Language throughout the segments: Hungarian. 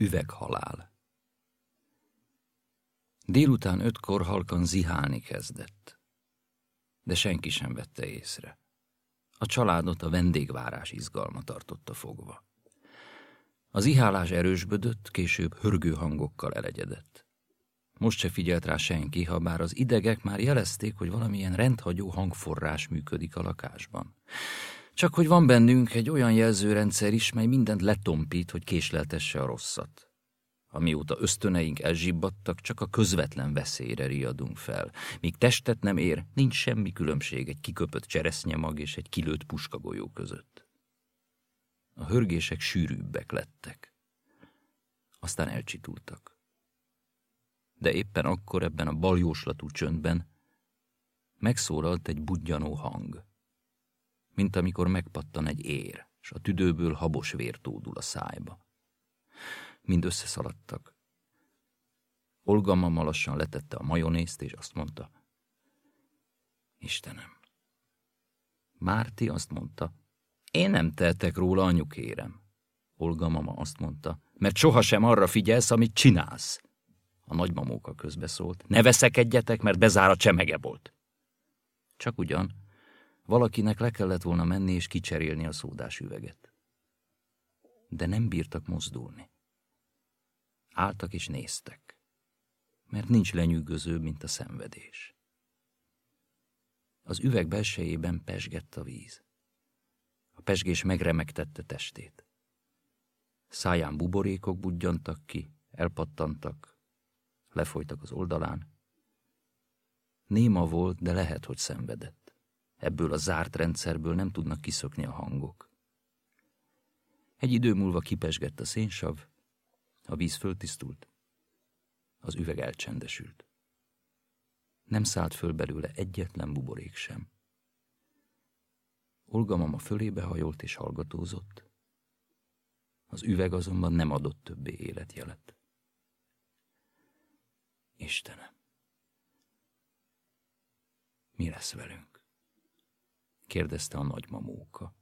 Üveghalál. Délután ötkor halkan zihálni kezdett, de senki sem vette észre. A családot a vendégvárás izgalma tartotta fogva. Az ihálás erősbödött, később hörgő hangokkal elegyedett. Most se figyelt rá senki, ha bár az idegek már jelezték, hogy valamilyen rendhagyó hangforrás működik a lakásban. Csak hogy van bennünk egy olyan jelzőrendszer is, mely mindent letompít, hogy késleltesse a rosszat. Amióta ösztöneink elzsibbadtak, csak a közvetlen veszélyre riadunk fel. Míg testet nem ér, nincs semmi különbség egy kiköpött cseresznyemag és egy kilőtt puskagolyó között. A hörgések sűrűbbek lettek. Aztán elcsitultak. De éppen akkor ebben a baljóslatú csöndben megszólalt egy budjanó hang mint amikor megpattan egy ér, és a tüdőből habos vér tódul a szájba. Mind összeszaladtak. Olga mama lassan letette a majonézt, és azt mondta, Istenem. Márti azt mondta, én nem teltek róla, anyukérem. Olga mama azt mondta, mert sohasem arra figyelsz, amit csinálsz. A nagymamóka közbeszólt, ne veszekedjetek, mert bezár a csemegebolt. Csak ugyan, Valakinek le kellett volna menni és kicserélni a szódás üveget. De nem bírtak mozdulni. Álltak és néztek, mert nincs lenyűgözőbb, mint a szenvedés. Az üveg belsejében pesgett a víz. A pesgés megremegtette testét. Száján buborékok budjantak ki, elpattantak, lefolytak az oldalán. Néma volt, de lehet, hogy szenvedett. Ebből a zárt rendszerből nem tudnak kiszökni a hangok. Egy idő múlva kipesgett a szénsav, a víz föltisztult, az üveg elcsendesült. Nem szállt föl belőle egyetlen buborék sem. Olga mama fölébe hajolt és hallgatózott. Az üveg azonban nem adott többé életjelet. Istenem, mi lesz velünk? Kérdezte a nagymamóka.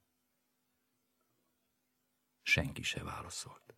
Senki se válaszolt.